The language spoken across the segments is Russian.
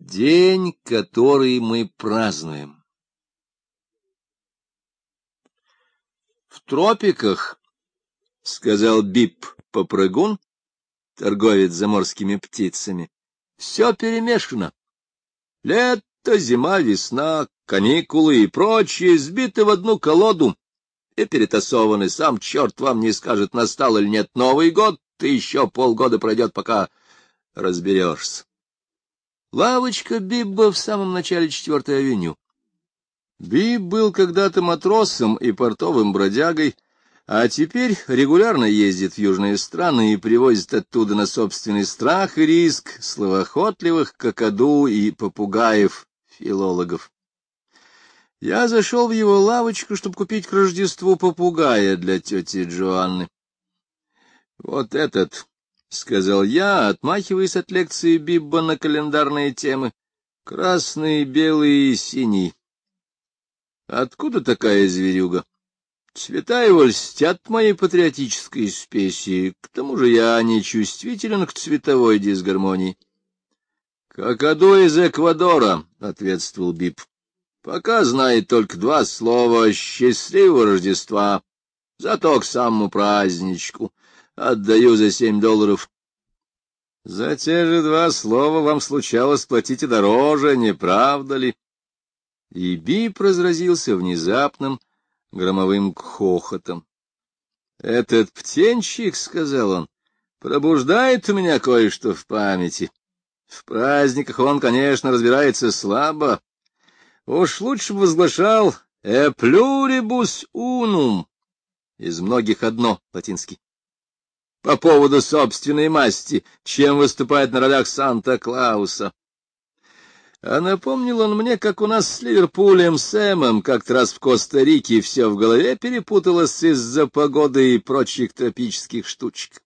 День, который мы празднуем. В тропиках, — сказал Бип Попрыгун, торговец заморскими птицами, — все перемешано. Лето, зима, весна, каникулы и прочие сбиты в одну колоду и перетасованы. Сам черт вам не скажет, настал или нет Новый год, ты еще полгода пройдет, пока разберешься. Лавочка Бибба в самом начале четвертой авеню. Биб был когда-то матросом и портовым бродягой, а теперь регулярно ездит в южные страны и привозит оттуда на собственный страх и риск словоохотливых какаду и попугаев-филологов. Я зашел в его лавочку, чтобы купить к Рождеству попугая для тети Джоанны. Вот этот, — сказал я, отмахиваясь от лекции Бибба на календарные темы, — красный, белый и синий. Откуда такая зверюга? Цвета его льстят моей патриотической спеси, к тому же я не чувствителен к цветовой дисгармонии. — Какаду из Эквадора, — ответствовал Бип. — Пока знает только два слова «Счастливого Рождества», зато к самому праздничку. Отдаю за семь долларов. — За те же два слова вам случалось платить и дороже, не правда ли? И Бип разразился внезапным, — громовым хохотом. — Этот птенчик, — сказал он, — пробуждает у меня кое-что в памяти. В праздниках он, конечно, разбирается слабо. Уж лучше бы возглашал «e pluribus unum» из многих одно латинский. По поводу собственной масти, чем выступает на ролях Санта-Клауса. А напомнил он мне, как у нас с Ливерпулем Сэмом как-то раз в Коста-Рике все в голове перепуталось из-за погоды и прочих тропических штучек.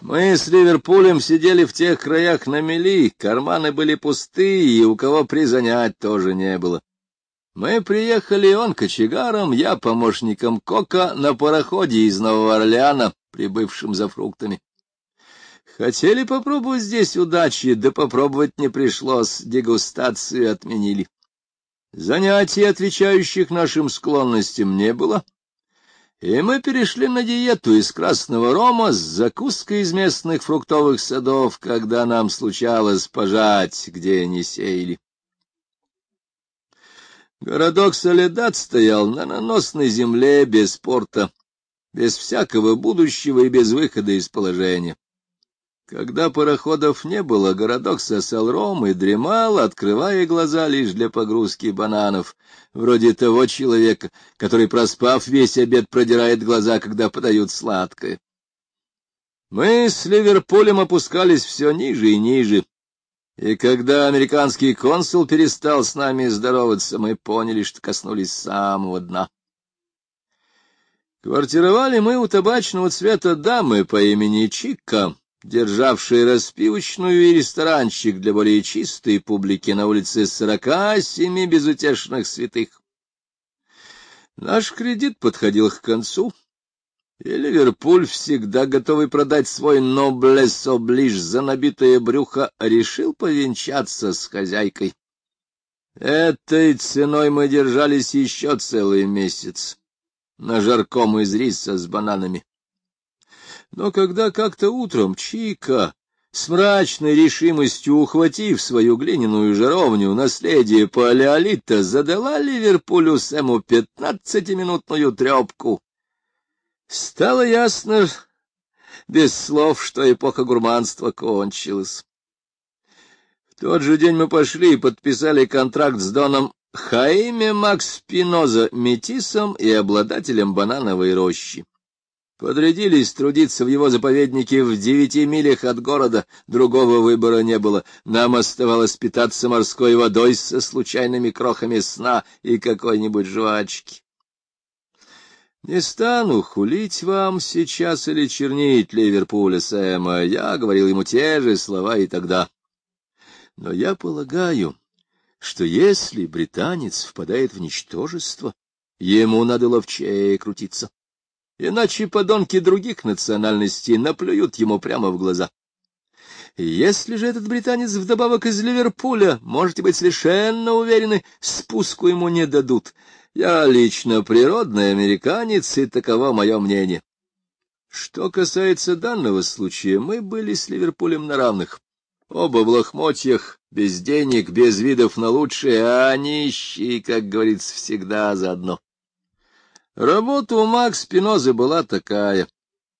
Мы с Ливерпулем сидели в тех краях на мели, карманы были пустые, и у кого призанять тоже не было. Мы приехали, он кочегаром, я помощником Кока, на пароходе из Нового Орлеана, прибывшим за фруктами. Хотели попробовать здесь удачи, да попробовать не пришлось, дегустацию отменили. Занятий, отвечающих нашим склонностям, не было, и мы перешли на диету из красного рома с закуской из местных фруктовых садов, когда нам случалось пожать, где они сеяли. Городок Соледат стоял на наносной земле без порта, без всякого будущего и без выхода из положения. Когда пароходов не было, городок сосал ром и дремал, открывая глаза лишь для погрузки бананов, вроде того человека, который, проспав весь обед, продирает глаза, когда подают сладкое. Мы с Ливерпулем опускались все ниже и ниже, и когда американский консул перестал с нами здороваться, мы поняли, что коснулись самого дна. Квартировали мы у табачного цвета дамы по имени Чика, державший распивочную и ресторанчик для более чистой публики на улице сорока семи безутешных святых. Наш кредит подходил к концу, и Ливерпуль, всегда готовый продать свой ноблес оближ за набитое брюхо, решил повенчаться с хозяйкой. Этой ценой мы держались еще целый месяц на жарком из риса с бананами. Но когда как-то утром Чика, с мрачной решимостью ухватив свою глиняную жаровню, наследие палеолита, задала Ливерпулю Сэму пятнадцатиминутную трепку, стало ясно, без слов, что эпоха гурманства кончилась. В тот же день мы пошли и подписали контракт с Доном Хаиме Макс Спиноза, метисом и обладателем банановой рощи. Подрядились трудиться в его заповеднике в девяти милях от города, другого выбора не было. Нам оставалось питаться морской водой со случайными крохами сна и какой-нибудь жвачки. Не стану хулить вам сейчас или чернить Ливерпуля Сэма, я говорил ему те же слова и тогда. Но я полагаю, что если британец впадает в ничтожество, ему надо ловчее крутиться иначе подонки других национальностей наплюют ему прямо в глаза. Если же этот британец вдобавок из Ливерпуля, можете быть совершенно уверены, спуску ему не дадут. Я лично природный американец, и таково мое мнение. Что касается данного случая, мы были с Ливерпулем на равных. Оба в лохмотьях, без денег, без видов на лучшее, а нищие, как говорится, всегда заодно. Работа у Макс Спинозы была такая.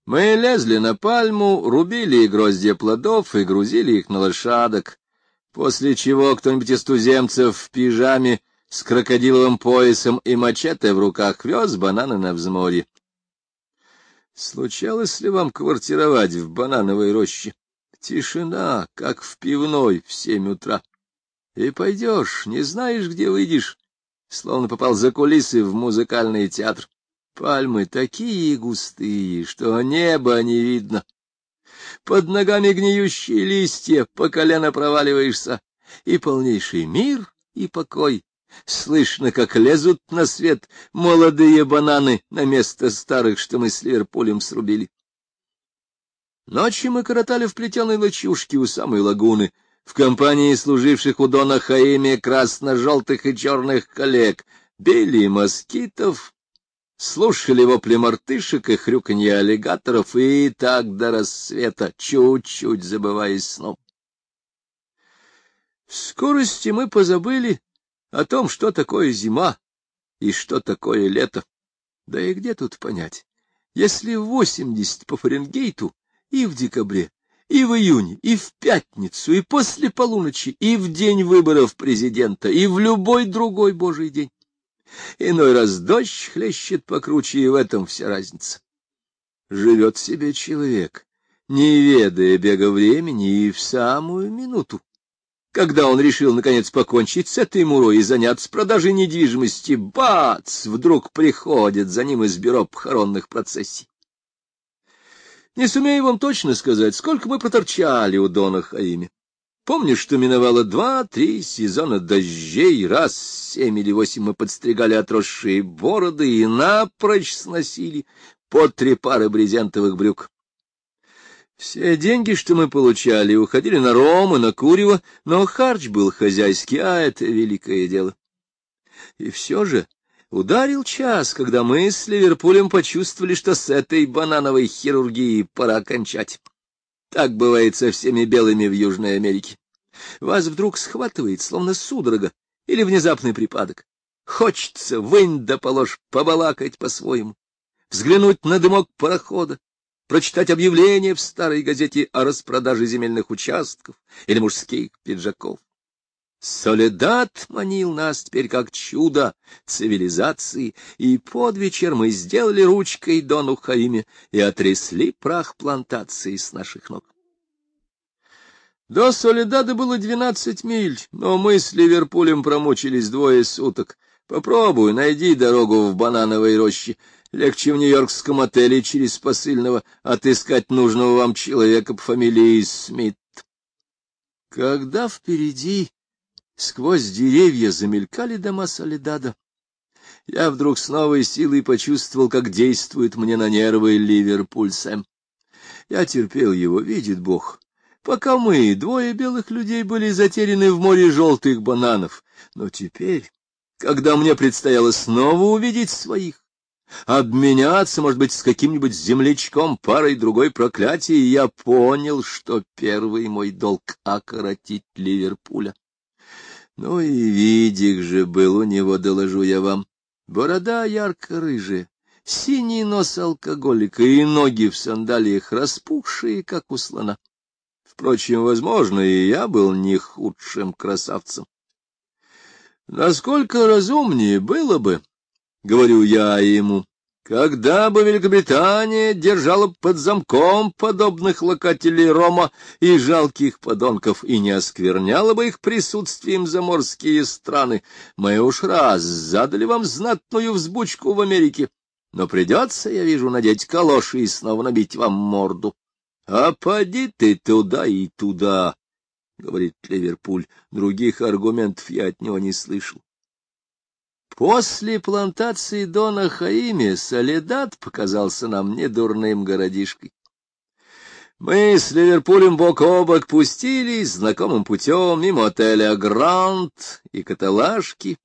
Мы лезли на пальму, рубили гроздья плодов и грузили их на лошадок, после чего кто-нибудь из туземцев в пижаме с крокодиловым поясом и мачете в руках вез бананы на взморье. Случалось ли вам квартировать в банановой роще? Тишина, как в пивной в семь утра. И пойдешь, не знаешь, где выйдешь, словно попал за кулисы в музыкальный театр. Пальмы такие густые, что небо не видно. Под ногами гниющие листья, по колено проваливаешься, и полнейший мир и покой. Слышно, как лезут на свет молодые бананы на место старых, что мы с Ливерпулем срубили. Ночью мы коротали в плетеной лачушке у самой лагуны, в компании служивших у Дона Хаиме красно-желтых и черных коллег, били москитов, слушали вопли мартышек и хрюканье аллигаторов, и так до рассвета, чуть-чуть забываясь сном. В скорости мы позабыли о том, что такое зима и что такое лето. Да и где тут понять? Если восемьдесят по Фаренгейту и в декабре, и в июне, и в пятницу, и после полуночи, и в день выборов президента, и в любой другой божий день. Иной раз дождь хлещет покруче, и в этом вся разница. Живет себе человек, не ведая бега времени, и в самую минуту, когда он решил, наконец, покончить с этой мурой и заняться продажей недвижимости, бац, вдруг приходит за ним из бюро похоронных процессий. Не сумею вам точно сказать, сколько мы проторчали у Дона Хаиме. Помню, что миновало два-три сезона дождей, раз семь или восемь мы подстригали отросшие бороды и напрочь сносили по три пары брезентовых брюк. Все деньги, что мы получали, уходили на ром и на курево, но харч был хозяйский, а это великое дело. И все же ударил час, когда мы с Ливерпулем почувствовали, что с этой банановой хирургией пора кончать. Так бывает со всеми белыми в Южной Америке. Вас вдруг схватывает, словно судорога или внезапный припадок. Хочется, вынь да положь, побалакать по-своему, взглянуть на дымок парохода, прочитать объявление в старой газете о распродаже земельных участков или мужских пиджаков. Солидат манил нас теперь как чудо цивилизации, и под вечер мы сделали ручкой Дону Хаиме и отрясли прах плантации с наших ног. До Солидада было двенадцать миль, но мы с Ливерпулем промучились двое суток. Попробуй, найди дорогу в банановой роще. Легче в нью-йоркском отеле через посыльного отыскать нужного вам человека по фамилии Смит. Когда впереди Сквозь деревья замелькали дома Солидада. Я вдруг с новой силой почувствовал, как действует мне на нервы Ливерпуль Сэм. Я терпел его, видит Бог. Пока мы, двое белых людей, были затеряны в море желтых бананов. Но теперь, когда мне предстояло снова увидеть своих, обменяться, может быть, с каким-нибудь землячком, парой другой проклятий, я понял, что первый мой долг — окоротить Ливерпуля. Ну и видик же был у него, доложу я вам. Борода ярко-рыжая, синий нос алкоголика и ноги в сандалиях распухшие, как у слона. Впрочем, возможно, и я был не худшим красавцем. Насколько разумнее было бы, — говорю я ему, когда бы Великобритания держала под замком подобных локателей Рома и жалких подонков и не оскверняла бы их присутствием заморские страны, мы уж раз задали вам знатную взбучку в Америке, но придется, я вижу, надеть калоши и снова набить вам морду. — А поди ты туда и туда, — говорит Ливерпуль, — других аргументов я от него не слышал. После плантации Дона Хаиме Соледат показался нам недурным городишкой. Мы с Ливерпулем бок о бок пустились знакомым путем мимо отеля «Грант» и «Каталажки»,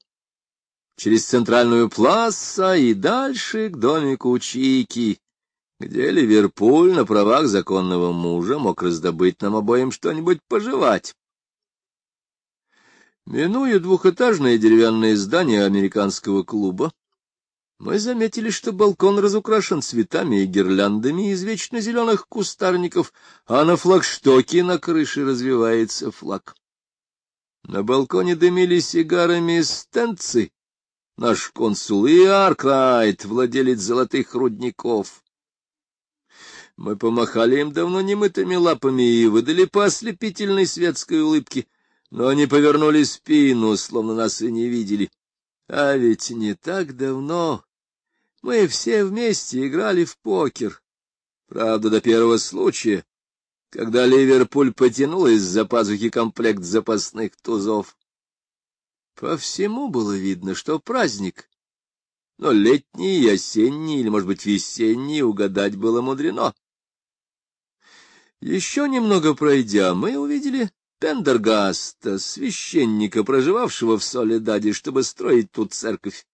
через центральную пласа и дальше к домику Чики, где Ливерпуль на правах законного мужа мог раздобыть нам обоим что-нибудь пожевать. Минуя двухэтажное деревянное здание американского клуба, мы заметили, что балкон разукрашен цветами и гирляндами из вечно зеленых кустарников, а на флагштоке на крыше развивается флаг. На балконе дымили сигарами стенцы, наш консул и Аркрайт, владелец золотых рудников. Мы помахали им давно немытыми лапами и выдали по ослепительной светской улыбке, но они повернули спину, словно нас и не видели. А ведь не так давно мы все вместе играли в покер. Правда, до первого случая, когда Ливерпуль потянул из-за пазухи комплект запасных тузов. По всему было видно, что праздник, но летний, осенний или, может быть, весенний угадать было мудрено. Еще немного пройдя, мы увидели Пендергаста, священника, проживавшего в Соледаде, чтобы строить тут церковь.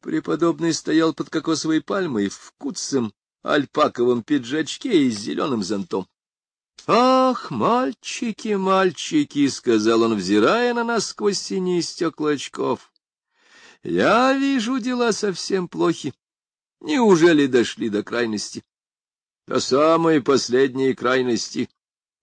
Преподобный стоял под кокосовой пальмой в куцем альпаковом пиджачке и с зеленым зонтом. — Ах, мальчики, мальчики, — сказал он, взирая на нас сквозь синие стекла очков. — Я вижу, дела совсем плохи. Неужели дошли до крайности? — До самой последней крайности, —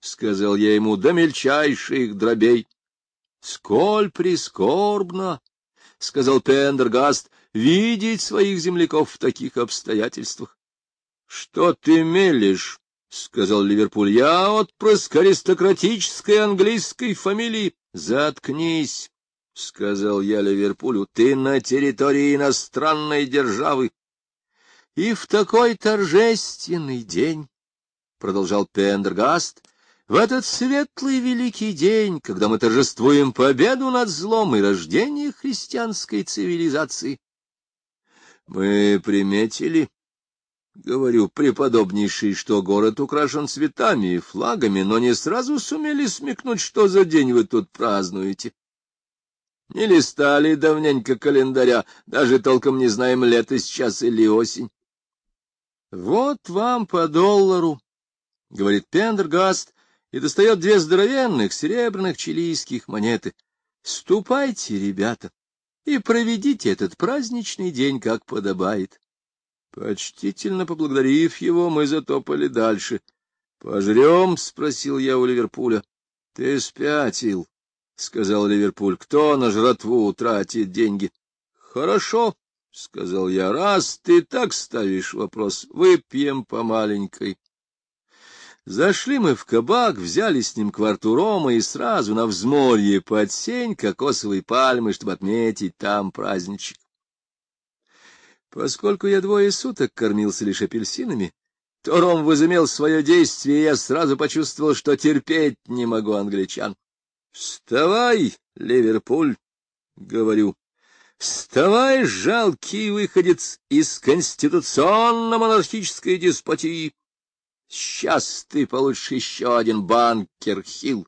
сказал я ему, — до мельчайших дробей. — Сколь прискорбно, — сказал Пендергаст, — видеть своих земляков в таких обстоятельствах. — Что ты мелешь? — сказал Ливерпуль. — Я отпрыск аристократической английской фамилии. — Заткнись, — сказал я Ливерпулю. — Ты на территории иностранной державы. — И в такой торжественный день, — продолжал Пендергаст, — в этот светлый великий день, когда мы торжествуем победу над злом и рождение христианской цивилизации, мы приметили, Говорю, преподобнейший, что город украшен цветами и флагами, но не сразу сумели смекнуть, что за день вы тут празднуете. Не листали давненько календаря, даже толком не знаем, лето сейчас или осень. — Вот вам по доллару, — говорит Пендергаст, и достает две здоровенных серебряных чилийских монеты. — Ступайте, ребята, и проведите этот праздничный день, как подобает. Почтительно поблагодарив его, мы затопали дальше. — Пожрем? — спросил я у Ливерпуля. — Ты спятил, — сказал Ливерпуль. — Кто на жратву тратит деньги? — Хорошо, — сказал я. — Раз ты так ставишь вопрос, выпьем по маленькой. Зашли мы в кабак, взяли с ним кварту рома и сразу на взморье под сень кокосовой пальмы, чтобы отметить там праздничек. Поскольку я двое суток кормился лишь апельсинами, то ром возымел свое действие, и я сразу почувствовал, что терпеть не могу англичан. — Вставай, Ливерпуль, — говорю. — Вставай, жалкий выходец из конституционно-монархической деспотии. Сейчас ты получишь еще один банкер, Хилл.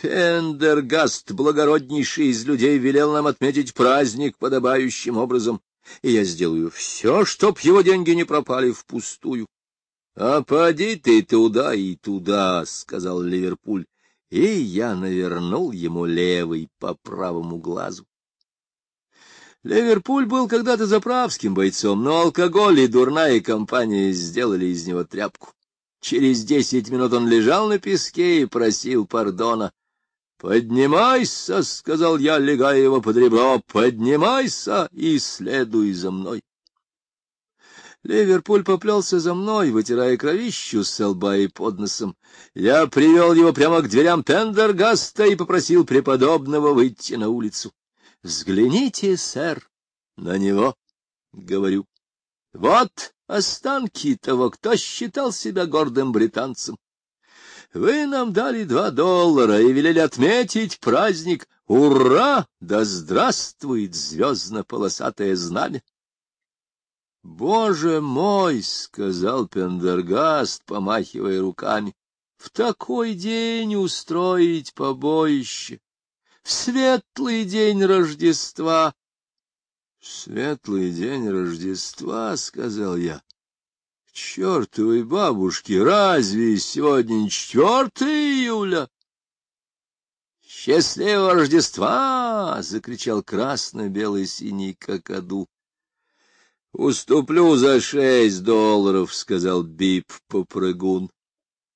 Пендергаст, благороднейший из людей, велел нам отметить праздник подобающим образом и я сделаю все, чтоб его деньги не пропали впустую. — А поди ты туда и туда, — сказал Ливерпуль, и я навернул ему левый по правому глазу. Ливерпуль был когда-то заправским бойцом, но алкоголь и дурная компания сделали из него тряпку. Через десять минут он лежал на песке и просил пардона. «Поднимайся!» — сказал я, легая его под ребро. «Поднимайся и следуй за мной!» Ливерпуль поплелся за мной, вытирая кровищу с лба и под носом. Я привел его прямо к дверям Пендергаста и попросил преподобного выйти на улицу. — Взгляните, сэр, на него, — говорю. — Вот останки того, кто считал себя гордым британцем. Вы нам дали два доллара и велели отметить праздник. Ура! Да здравствует звездно-полосатое знамя! Боже мой, — сказал Пендергаст, помахивая руками, — в такой день устроить побоище, в светлый день Рождества. — Светлый день Рождества, — сказал я. — Чертовой бабушки, разве сегодня не 4 июля? «Счастливого Рождества!» — закричал красно-белый синий какаду. «Уступлю за шесть долларов», — сказал Бип-попрыгун.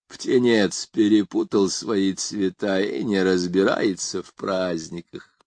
Птенец перепутал свои цвета и не разбирается в праздниках.